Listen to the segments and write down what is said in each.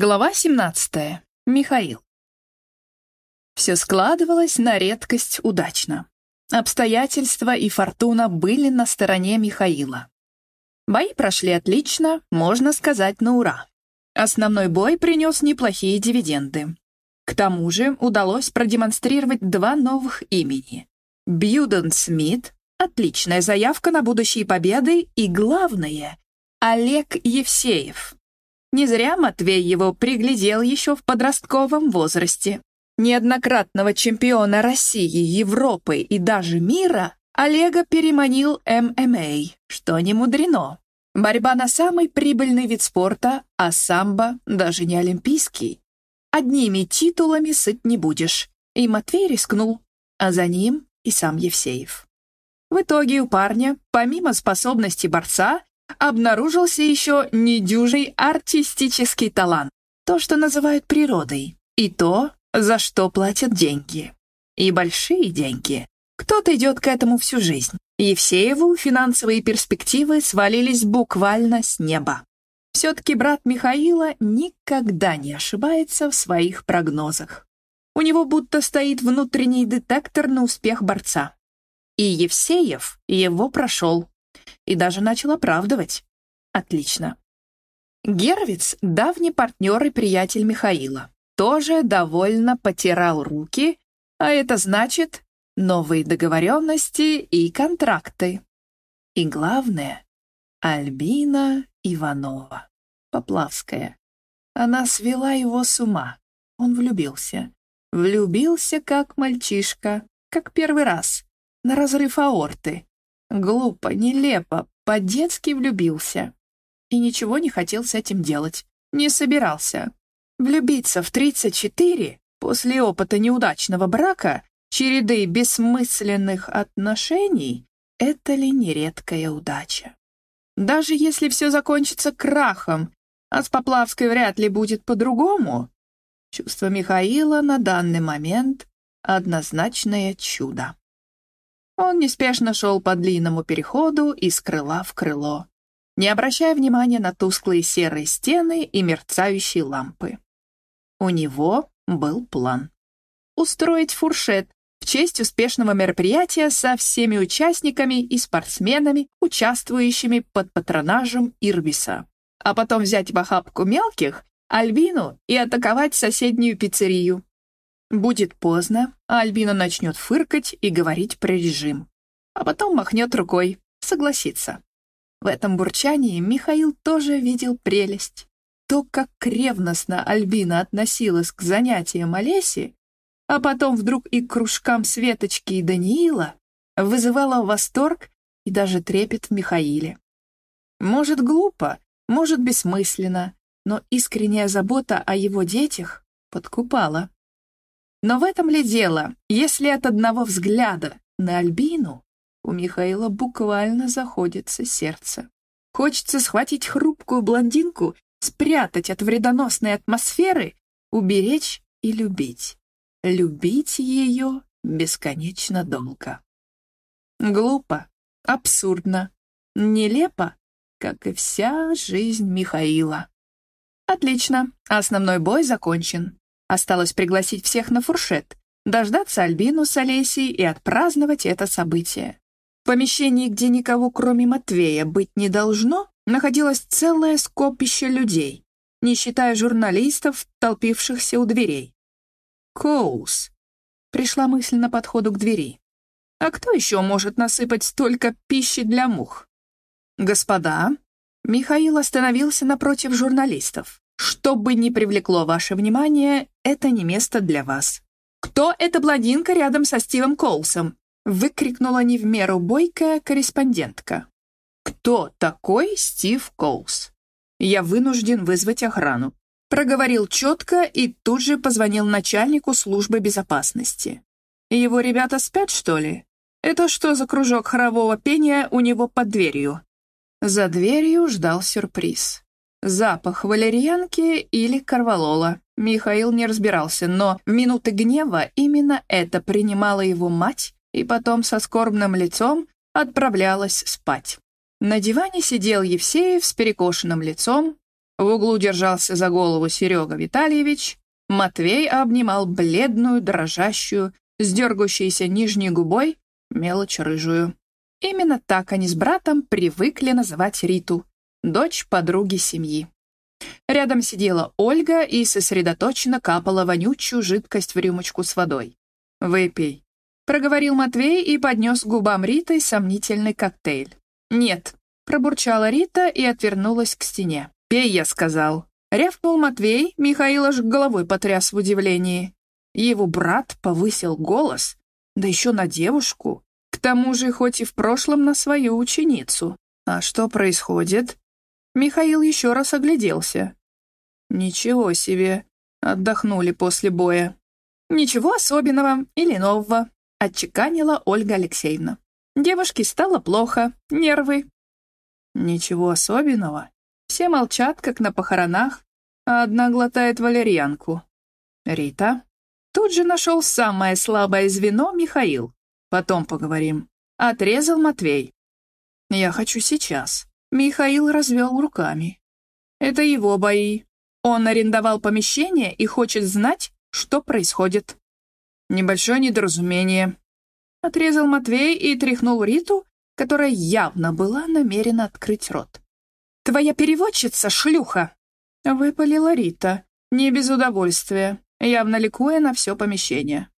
Глава 17. Михаил. Все складывалось на редкость удачно. Обстоятельства и фортуна были на стороне Михаила. Бои прошли отлично, можно сказать, на ура. Основной бой принес неплохие дивиденды. К тому же удалось продемонстрировать два новых имени. Бьюден Смит — отличная заявка на будущие победы и, главное, Олег Евсеев — не зря Матвей его приглядел еще в подростковом возрасте. Неоднократного чемпиона России, Европы и даже мира Олега переманил ММА, что не мудрено. Борьба на самый прибыльный вид спорта, а самбо даже не олимпийский. Одними титулами сыт не будешь. И Матвей рискнул, а за ним и сам Евсеев. В итоге у парня, помимо способности борца, обнаружился еще недюжий артистический талант, то, что называют природой, и то, за что платят деньги. И большие деньги. Кто-то идет к этому всю жизнь. Евсееву финансовые перспективы свалились буквально с неба. Все-таки брат Михаила никогда не ошибается в своих прогнозах. У него будто стоит внутренний детектор на успех борца. И Евсеев его прошел и даже начал оправдывать. Отлично. Гервиц — давний партнер и приятель Михаила. Тоже довольно потирал руки, а это значит новые договоренности и контракты. И главное — Альбина Иванова, Поплавская. Она свела его с ума. Он влюбился. Влюбился, как мальчишка, как первый раз, на разрыв аорты. Глупо, нелепо, по-детски влюбился. И ничего не хотел с этим делать. Не собирался. Влюбиться в 34 после опыта неудачного брака, череды бессмысленных отношений — это ли не редкая удача? Даже если все закончится крахом, а с Поплавской вряд ли будет по-другому, чувство Михаила на данный момент — однозначное чудо. Он неспешно шел по длинному переходу из крыла в крыло, не обращая внимания на тусклые серые стены и мерцающие лампы. У него был план. Устроить фуршет в честь успешного мероприятия со всеми участниками и спортсменами, участвующими под патронажем Ирбиса. А потом взять в охапку мелких, Альбину и атаковать соседнюю пиццерию. Будет поздно, а Альбина начнет фыркать и говорить про режим. А потом махнет рукой, согласится. В этом бурчании Михаил тоже видел прелесть. То, как ревностно Альбина относилась к занятиям Олеси, а потом вдруг и к кружкам Светочки и Даниила, вызывало восторг и даже трепет в Михаиле. Может, глупо, может, бессмысленно, но искренняя забота о его детях подкупала. Но в этом ли дело, если от одного взгляда на Альбину у Михаила буквально заходится сердце? Хочется схватить хрупкую блондинку, спрятать от вредоносной атмосферы, уберечь и любить. Любить ее бесконечно долго. Глупо, абсурдно, нелепо, как и вся жизнь Михаила. Отлично, основной бой закончен. Осталось пригласить всех на фуршет, дождаться Альбину с Олесей и отпраздновать это событие. В помещении, где никого кроме Матвея быть не должно, находилось целое скопище людей, не считая журналистов, толпившихся у дверей. «Коус», — пришла мысль на подходу к двери. «А кто еще может насыпать столько пищи для мух?» «Господа», — Михаил остановился напротив журналистов. Что бы ни привлекло ваше внимание, это не место для вас. «Кто эта блондинка рядом со Стивом Коулсом?» выкрикнула не в меру бойкая корреспондентка. «Кто такой Стив Коулс?» «Я вынужден вызвать охрану», проговорил четко и тут же позвонил начальнику службы безопасности. «Его ребята спят, что ли? Это что за кружок хорового пения у него под дверью?» За дверью ждал сюрприз. Запах валерьянки или корвалола. Михаил не разбирался, но в минуты гнева именно это принимала его мать и потом со скорбным лицом отправлялась спать. На диване сидел Евсеев с перекошенным лицом, В углу держался за голову Серега Витальевич, Матвей обнимал бледную, дрожащую, с дергающейся нижней губой, мелочь рыжую. Именно так они с братом привыкли называть Риту, дочь подруги семьи. Рядом сидела Ольга и сосредоточенно капала вонючую жидкость в рюмочку с водой. «Выпей», — проговорил Матвей и поднес губам Риты сомнительный коктейль. «Нет», — пробурчала Рита и отвернулась к стене. «Пей», — я сказал. Рявкнул Матвей, Михаил аж головой потряс в удивлении. Его брат повысил голос, да еще на девушку, к тому же хоть и в прошлом на свою ученицу. А что происходит? Михаил еще раз огляделся. Ничего себе, отдохнули после боя. Ничего особенного или нового, отчеканила Ольга Алексеевна. Девушке стало плохо, нервы. Ничего особенного. Все молчат, как на похоронах, а одна глотает валерьянку. Рита. Тут же нашел самое слабое звено Михаил. Потом поговорим. Отрезал Матвей. Я хочу сейчас. Михаил развел руками. Это его бои. Он арендовал помещение и хочет знать, что происходит. Небольшое недоразумение. Отрезал Матвей и тряхнул Риту, которая явно была намерена открыть рот. «Твоя переводчица — шлюха!» — выпалила Рита, не без удовольствия, явно ликуя на все помещение.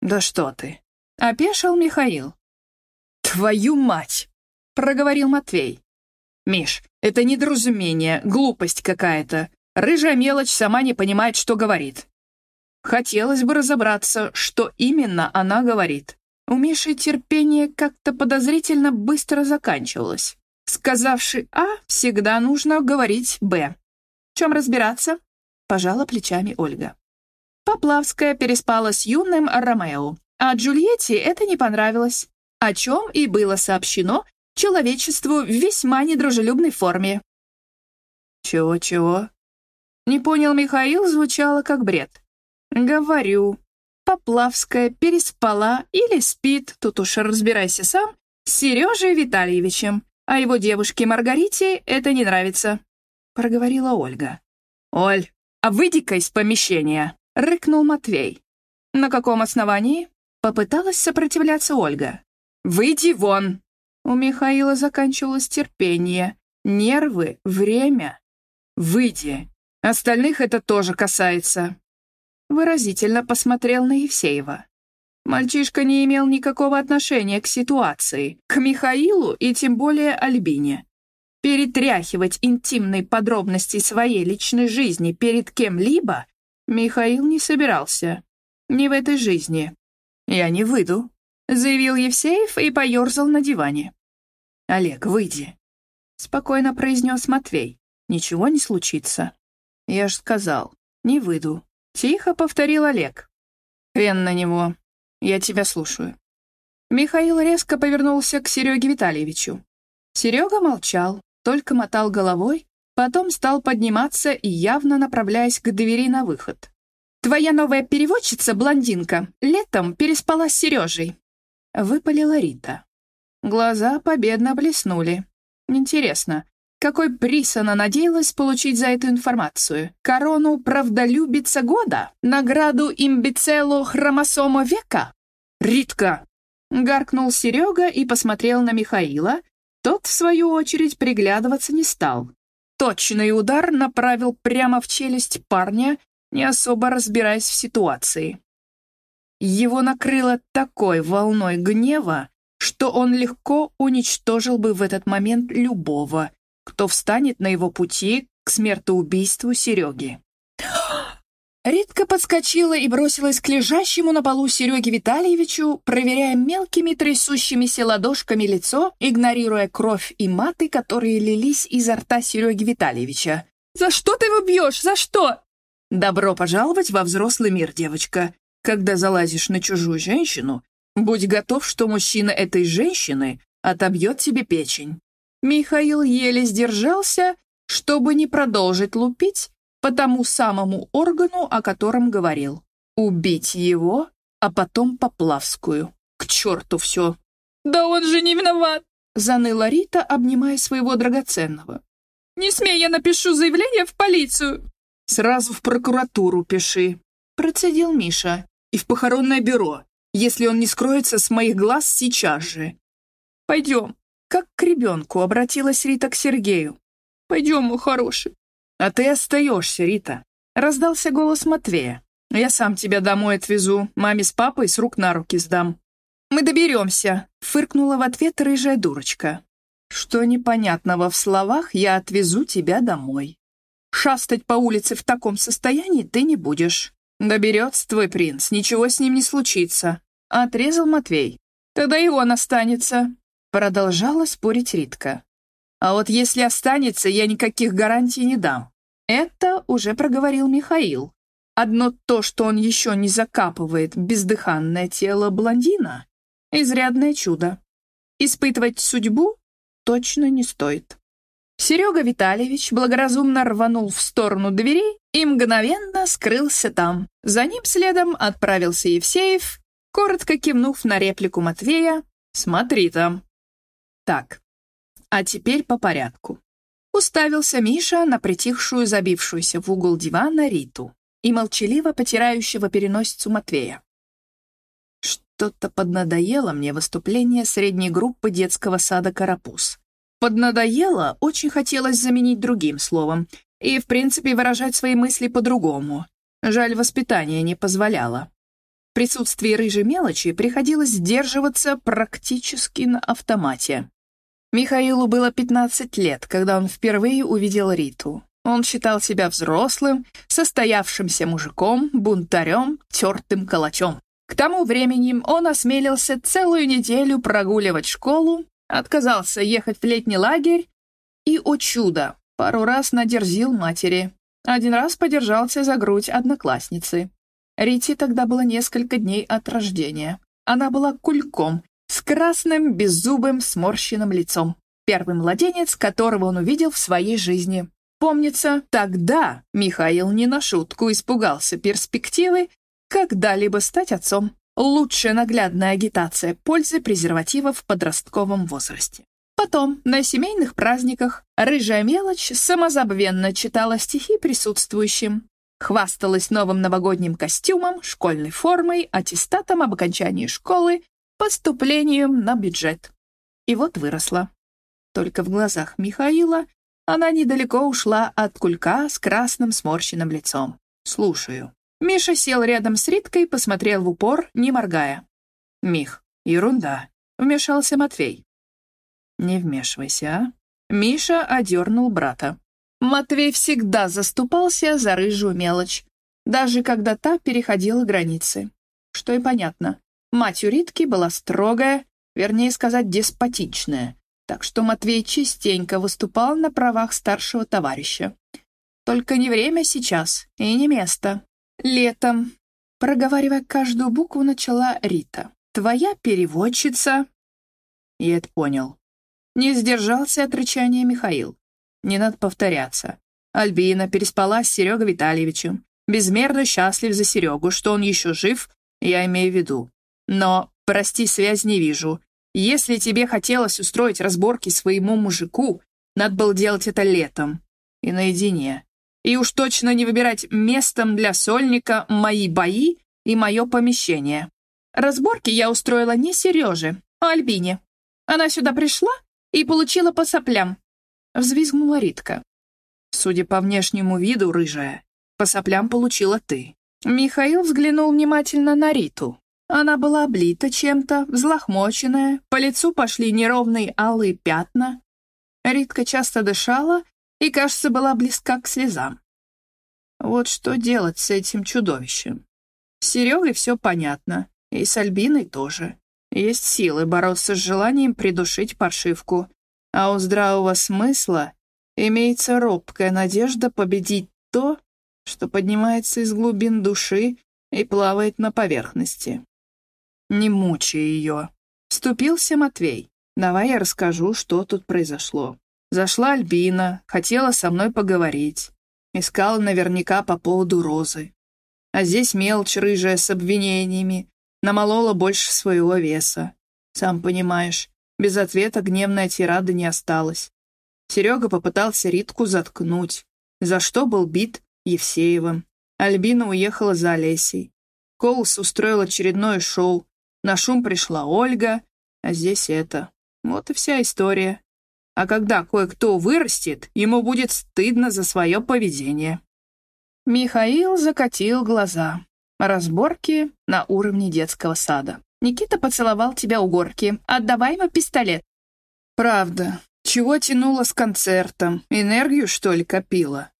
«Да что ты!» — опешил Михаил. «Твою мать!» — проговорил Матвей. «Миш, это недоразумение, глупость какая-то. Рыжая мелочь сама не понимает, что говорит». Хотелось бы разобраться, что именно она говорит. У Миши терпение как-то подозрительно быстро заканчивалось. Сказавши А, всегда нужно говорить Б. В чем разбираться? Пожала плечами Ольга. Поплавская переспала с юным Ромео, а Джульетте это не понравилось, о чем и было сообщено человечеству в весьма недружелюбной форме. «Чего-чего?» Не понял Михаил, звучало как бред. «Говорю, Поплавская переспала или спит, тут уж разбирайся сам, с Сережей Витальевичем, а его девушке Маргарите это не нравится», — проговорила Ольга. «Оль, а выйди-ка из помещения», — рыкнул Матвей. «На каком основании?» — попыталась сопротивляться Ольга. «Выйди вон!» У Михаила заканчивалось терпение, нервы, время. «Выйди. Остальных это тоже касается». Выразительно посмотрел на Евсеева. Мальчишка не имел никакого отношения к ситуации, к Михаилу и тем более Альбине. Перетряхивать интимные подробности своей личной жизни перед кем-либо Михаил не собирался. Не в этой жизни. «Я не выйду», — заявил Евсеев и поерзал на диване. «Олег, выйди», — спокойно произнес Матвей. «Ничего не случится». «Я ж сказал, не выйду», — тихо повторил Олег. «Хрен на него. Я тебя слушаю». Михаил резко повернулся к Сереге Витальевичу. Серега молчал, только мотал головой, потом стал подниматься и явно направляясь к двери на выход. «Твоя новая переводчица, блондинка, летом переспала с Сережей», — выпалила Рита. Глаза победно блеснули. Интересно, какой приз она надеялась получить за эту информацию? Корону правдолюбица года? Награду имбицелу хромосома века? «Ритка!» — гаркнул Серега и посмотрел на Михаила. Тот, в свою очередь, приглядываться не стал. Точный удар направил прямо в челюсть парня, не особо разбираясь в ситуации. Его накрыло такой волной гнева, что он легко уничтожил бы в этот момент любого, кто встанет на его пути к смертоубийству Сереги. Ритка подскочила и бросилась к лежащему на полу Сереге Витальевичу, проверяя мелкими трясущимися ладошками лицо, игнорируя кровь и маты, которые лились изо рта Сереги Витальевича. «За что ты его бьешь? За что?» «Добро пожаловать во взрослый мир, девочка. Когда залазишь на чужую женщину, будь готов, что мужчина этой женщины отобьет тебе печень. Михаил еле сдержался, чтобы не продолжить лупить по тому самому органу, о котором говорил. Убить его, а потом Поплавскую. К черту все. «Да он же не виноват!» заныла Рита, обнимая своего драгоценного. Не смей, я напишу заявление в полицию!» «Сразу в прокуратуру пиши», — процедил Миша. «И в похоронное бюро, если он не скроется с моих глаз сейчас же». «Пойдем». Как к ребенку обратилась Рита к Сергею. «Пойдем, мой хороший». «А ты остаешься, Рита», — раздался голос Матвея. «Я сам тебя домой отвезу, маме с папой с рук на руки сдам». «Мы доберемся», — фыркнула в ответ рыжая дурочка. «Что непонятного в словах «я отвезу тебя домой»?» Шастать по улице в таком состоянии ты не будешь. Доберется твой принц, ничего с ним не случится. Отрезал Матвей. Тогда и он останется. Продолжала спорить Ритка. А вот если останется, я никаких гарантий не дам. Это уже проговорил Михаил. Одно то, что он еще не закапывает бездыханное тело блондина, изрядное чудо. Испытывать судьбу точно не стоит. Серега Витальевич благоразумно рванул в сторону дверей и мгновенно скрылся там. За ним следом отправился Евсеев, коротко кивнув на реплику Матвея «Смотри там». Так, а теперь по порядку. Уставился Миша на притихшую, забившуюся в угол дивана Риту и молчаливо потирающего переносицу Матвея. Что-то поднадоело мне выступление средней группы детского сада «Карапуз». Поднадоело очень хотелось заменить другим словом и, в принципе, выражать свои мысли по-другому. Жаль, воспитание не позволяло. В присутствии рыжей мелочи приходилось сдерживаться практически на автомате. Михаилу было 15 лет, когда он впервые увидел Риту. Он считал себя взрослым, состоявшимся мужиком, бунтарем, тертым калачом. К тому времени он осмелился целую неделю прогуливать школу отказался ехать в летний лагерь и, о чудо, пару раз надерзил матери. Один раз подержался за грудь одноклассницы. Рите тогда было несколько дней от рождения. Она была кульком, с красным, беззубым, сморщенным лицом. Первый младенец, которого он увидел в своей жизни. Помнится, тогда Михаил не на шутку испугался перспективы когда-либо стать отцом. Лучшая наглядная агитация пользы презерватива в подростковом возрасте. Потом, на семейных праздниках, рыжая мелочь самозабвенно читала стихи присутствующим, хвасталась новым новогодним костюмом, школьной формой, аттестатом об окончании школы, поступлением на бюджет. И вот выросла. Только в глазах Михаила она недалеко ушла от кулька с красным сморщенным лицом. «Слушаю». Миша сел рядом с Риткой, посмотрел в упор, не моргая. «Мих, ерунда», — вмешался Матвей. «Не вмешивайся, а?» Миша одернул брата. Матвей всегда заступался за рыжую мелочь, даже когда та переходила границы. Что и понятно. Мать у Ритки была строгая, вернее сказать, деспотичная, так что Матвей частенько выступал на правах старшего товарища. Только не время сейчас и не место. «Летом», — проговаривая каждую букву, начала Рита. «Твоя переводчица...» Я это понял. Не сдержался от рычания Михаил. Не надо повторяться. Альбина переспала с Серегой Витальевичем. Безмерно счастлив за Серегу, что он еще жив, я имею в виду. Но, прости, связь не вижу. Если тебе хотелось устроить разборки своему мужику, надо было делать это летом. И наедине. И уж точно не выбирать местом для сольника мои бои и мое помещение. Разборки я устроила не Сереже, а Альбине. Она сюда пришла и получила по соплям. Взвизгнула Ритка. Судя по внешнему виду, рыжая, по соплям получила ты. Михаил взглянул внимательно на Риту. Она была облита чем-то, взлохмоченная, по лицу пошли неровные алые пятна. Ритка часто дышала и, кажется, была близка к слезам. Вот что делать с этим чудовищем? С Серегой все понятно, и с Альбиной тоже. Есть силы бороться с желанием придушить паршивку, а у здравого смысла имеется робкая надежда победить то, что поднимается из глубин души и плавает на поверхности. Не мучай ее. Вступился Матвей. Давай я расскажу, что тут произошло. Зашла Альбина, хотела со мной поговорить. Искала наверняка по поводу розы. А здесь мелочь рыжая с обвинениями. Намолола больше своего веса. Сам понимаешь, без ответа гневная тирада не осталась. Серега попытался Ритку заткнуть, за что был бит Евсеевым. Альбина уехала за Олесей. Коулс устроил очередное шоу. На шум пришла Ольга, а здесь это. Вот и вся история. А когда кое-кто вырастет, ему будет стыдно за свое поведение. Михаил закатил глаза. Разборки на уровне детского сада. Никита поцеловал тебя у горки. Отдавай ему пистолет. Правда. Чего тянуло с концертом? Энергию, что ли, копила?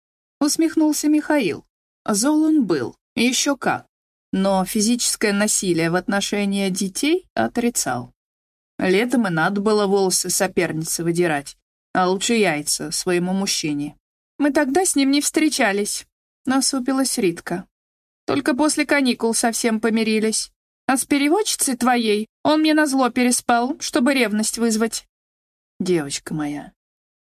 Усмехнулся Михаил. Зол он был. Еще как. Но физическое насилие в отношении детей отрицал. Летом и надо было волосы соперницы выдирать, а лучше яйца своему мужчине. Мы тогда с ним не встречались, насупилась Ритка. Только после каникул совсем помирились. А с переводчицей твоей он мне назло переспал, чтобы ревность вызвать. Девочка моя,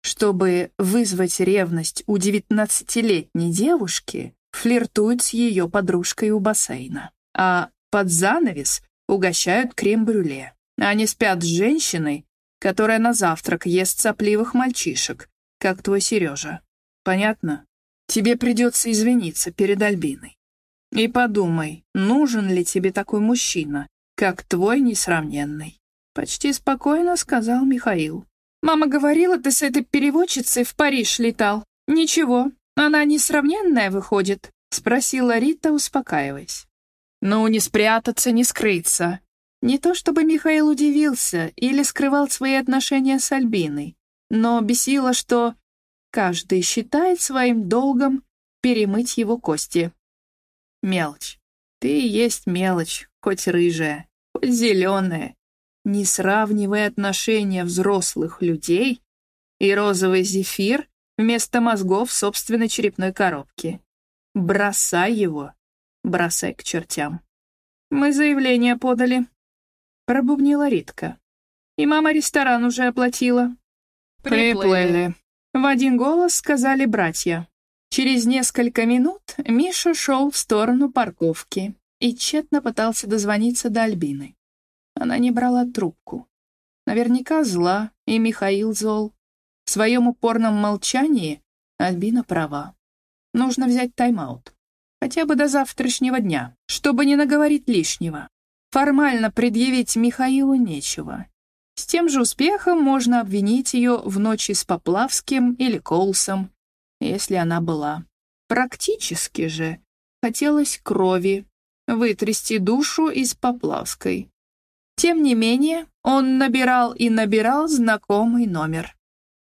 чтобы вызвать ревность у девятнадцатилетней девушки, флиртуют с ее подружкой у бассейна, а под занавес угощают крем-брюле. Они спят с женщиной, которая на завтрак ест сопливых мальчишек, как твой Сережа. Понятно? Тебе придется извиниться перед Альбиной. И подумай, нужен ли тебе такой мужчина, как твой несравненный. Почти спокойно сказал Михаил. «Мама говорила, ты с этой переводчицей в Париж летал. Ничего, она несравненная выходит?» Спросила Рита, успокаиваясь. «Ну, не спрятаться, не скрыться. Не то чтобы Михаил удивился или скрывал свои отношения с Альбиной, но бесило, что каждый считает своим долгом перемыть его кости. Мелочь. Ты есть мелочь, хоть рыжая, хоть зеленая. Не сравнивай отношения взрослых людей и розовый зефир вместо мозгов собственной черепной коробке. Бросай его, бросай к чертям. Мы заявление подали, Пробубнила Ритка. И мама ресторан уже оплатила. Приплыли. В один голос сказали братья. Через несколько минут Миша шел в сторону парковки и тщетно пытался дозвониться до Альбины. Она не брала трубку. Наверняка зла, и Михаил зол. В своем упорном молчании Альбина права. Нужно взять тайм-аут. Хотя бы до завтрашнего дня, чтобы не наговорить лишнего. Формально предъявить Михаилу нечего. С тем же успехом можно обвинить ее в ночи с Поплавским или Колсом, если она была. Практически же хотелось крови, вытрясти душу из Поплавской. Тем не менее, он набирал и набирал знакомый номер.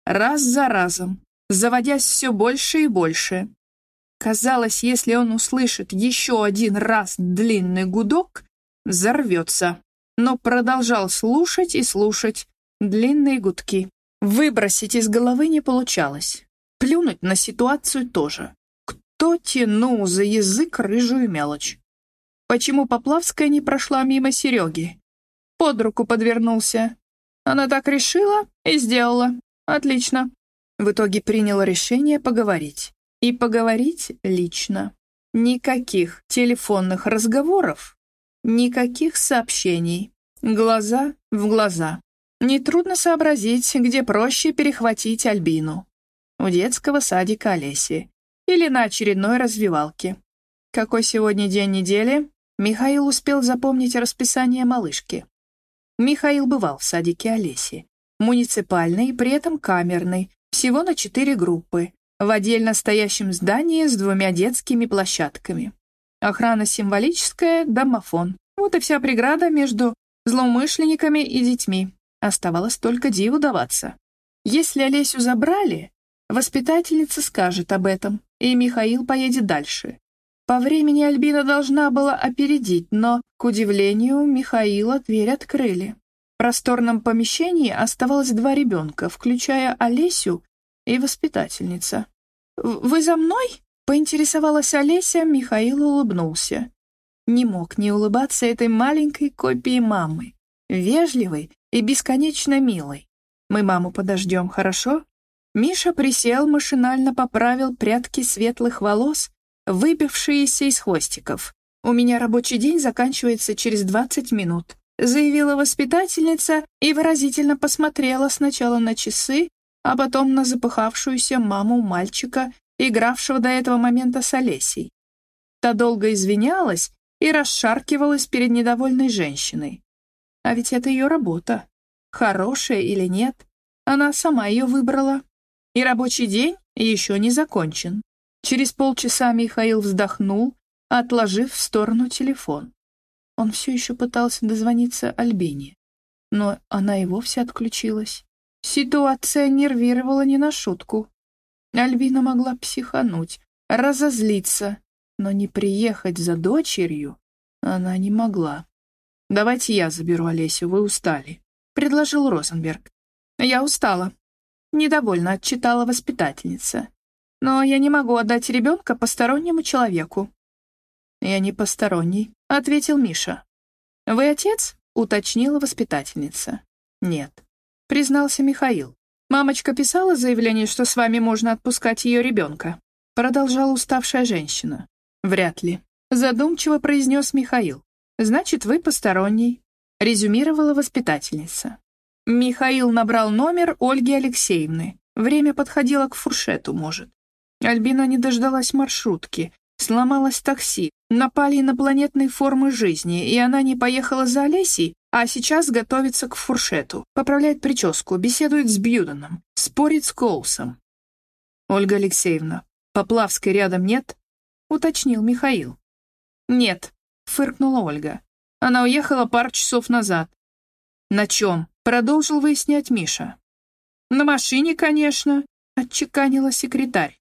Раз за разом, заводясь все больше и больше. Казалось, если он услышит еще один раз длинный гудок, взорвется, но продолжал слушать и слушать длинные гудки. Выбросить из головы не получалось. Плюнуть на ситуацию тоже. Кто тянул за язык рыжую мелочь? Почему Поплавская не прошла мимо Сереги? Под руку подвернулся. Она так решила и сделала. Отлично. В итоге приняла решение поговорить. И поговорить лично. Никаких телефонных разговоров Никаких сообщений. Глаза в глаза. Нетрудно сообразить, где проще перехватить Альбину. У детского садика Олеси. Или на очередной развивалке. Какой сегодня день недели? Михаил успел запомнить расписание малышки. Михаил бывал в садике Олеси. Муниципальный, при этом камерный, всего на четыре группы, в отдельно стоящем здании с двумя детскими площадками. Охрана символическая, домофон. Вот и вся преграда между злоумышленниками и детьми. Оставалось только диву даваться. Если Олесю забрали, воспитательница скажет об этом, и Михаил поедет дальше. По времени Альбина должна была опередить, но, к удивлению, Михаила дверь открыли. В просторном помещении оставалось два ребенка, включая Олесю и воспитательница. «Вы за мной?» Поинтересовалась Олеся, Михаил улыбнулся. Не мог не улыбаться этой маленькой копии мамы, вежливой и бесконечно милой. Мы маму подождем, хорошо? Миша присел, машинально поправил прядки светлых волос, выбившиеся из хвостиков. «У меня рабочий день заканчивается через 20 минут», заявила воспитательница и выразительно посмотрела сначала на часы, а потом на запыхавшуюся маму мальчика, игравшего до этого момента с Олесей. Та долго извинялась и расшаркивалась перед недовольной женщиной. А ведь это ее работа. Хорошая или нет, она сама ее выбрала. И рабочий день еще не закончен. Через полчаса Михаил вздохнул, отложив в сторону телефон. Он все еще пытался дозвониться Альбине, но она и вовсе отключилась. Ситуация нервировала не на шутку. Альбина могла психануть, разозлиться, но не приехать за дочерью она не могла. «Давайте я заберу Олесю, вы устали», — предложил Розенберг. «Я устала», — недовольно отчитала воспитательница. «Но я не могу отдать ребенка постороннему человеку». «Я не посторонний», — ответил Миша. «Вы отец?» — уточнила воспитательница. «Нет», — признался Михаил. «Мамочка писала заявление, что с вами можно отпускать ее ребенка?» Продолжала уставшая женщина. «Вряд ли», — задумчиво произнес Михаил. «Значит, вы посторонний», — резюмировала воспитательница. Михаил набрал номер Ольги Алексеевны. Время подходило к фуршету, может. Альбина не дождалась маршрутки, сломалось такси, напали инопланетные формы жизни, и она не поехала за Олесей, а сейчас готовится к фуршету, поправляет прическу, беседует с Бьюденом, спорит с Коусом. «Ольга Алексеевна, Поплавской рядом нет?» — уточнил Михаил. «Нет», — фыркнула Ольга. «Она уехала пару часов назад». «На чем?» — продолжил выяснять Миша. «На машине, конечно», — отчеканила секретарь.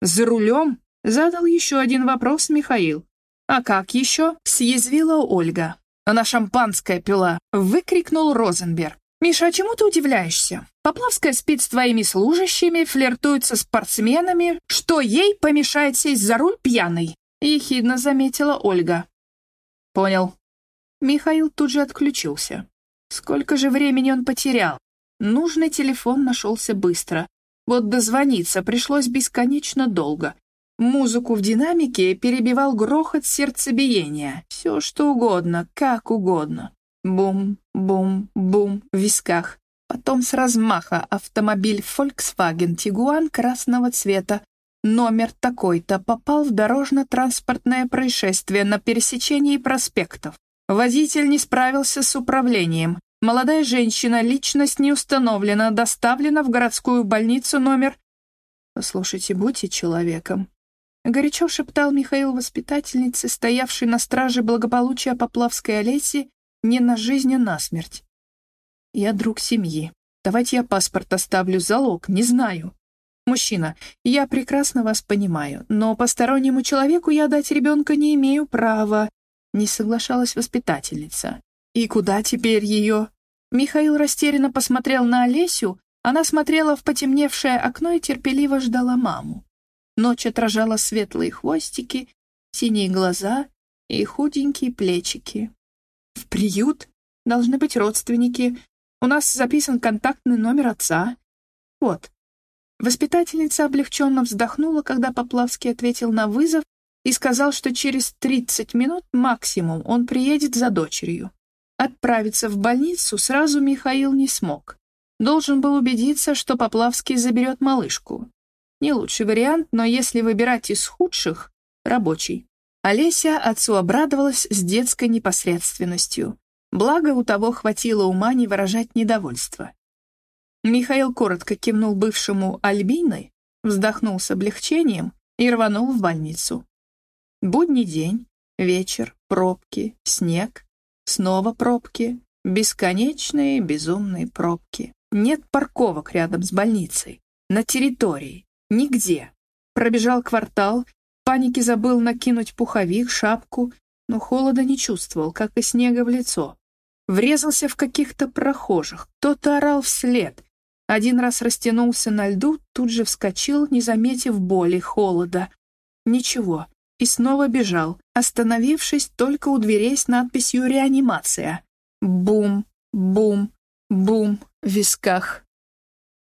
«За рулем?» — задал еще один вопрос Михаил. «А как еще?» — съязвила Ольга. «Она шампанское пила!» — выкрикнул Розенберг. «Миша, а чему ты удивляешься? Поплавская спит с твоими служащими, флиртует со спортсменами. Что ей помешает сесть за руль пьяной?» — ехидно заметила Ольга. «Понял». Михаил тут же отключился. Сколько же времени он потерял? Нужный телефон нашелся быстро. Вот дозвониться пришлось бесконечно долго. Музыку в динамике перебивал грохот сердцебиения. Все что угодно, как угодно. Бум, бум, бум в висках. Потом с размаха автомобиль Volkswagen Tiguan красного цвета. Номер такой-то попал в дорожно-транспортное происшествие на пересечении проспектов. Водитель не справился с управлением. Молодая женщина, личность не установлена, доставлена в городскую больницу номер... Послушайте, будьте человеком. Горячо шептал Михаил воспитательнице, стоявшей на страже благополучия Поплавской Олеси, не на жизнь, а на смерть. «Я друг семьи. Давайте я паспорт оставлю, залог, не знаю. Мужчина, я прекрасно вас понимаю, но постороннему человеку я дать ребенка не имею права», не соглашалась воспитательница. «И куда теперь ее?» Михаил растерянно посмотрел на Олесю, она смотрела в потемневшее окно и терпеливо ждала маму. Ночь отражала светлые хвостики, синие глаза и худенькие плечики. В приют должны быть родственники. У нас записан контактный номер отца. Вот. Воспитательница облегченно вздохнула, когда Поплавский ответил на вызов и сказал, что через 30 минут максимум он приедет за дочерью. Отправиться в больницу сразу Михаил не смог. Должен был убедиться, что Поплавский заберет малышку. Не лучший вариант, но если выбирать из худших — рабочий. Олеся отцу обрадовалась с детской непосредственностью. Благо, у того хватило ума не выражать недовольство. Михаил коротко кивнул бывшему Альбиной, вздохнул с облегчением и рванул в больницу. Будний день, вечер, пробки, снег, снова пробки, бесконечные безумные пробки. Нет парковок рядом с больницей, на территории, Нигде. Пробежал квартал, паники забыл накинуть пуховик, шапку, но холода не чувствовал, как и снега в лицо. Врезался в каких-то прохожих, кто-то орал вслед. Один раз растянулся на льду, тут же вскочил, не заметив боли, холода. Ничего, и снова бежал, остановившись только у дверей с надписью «Реанимация». Бум, бум, бум в висках.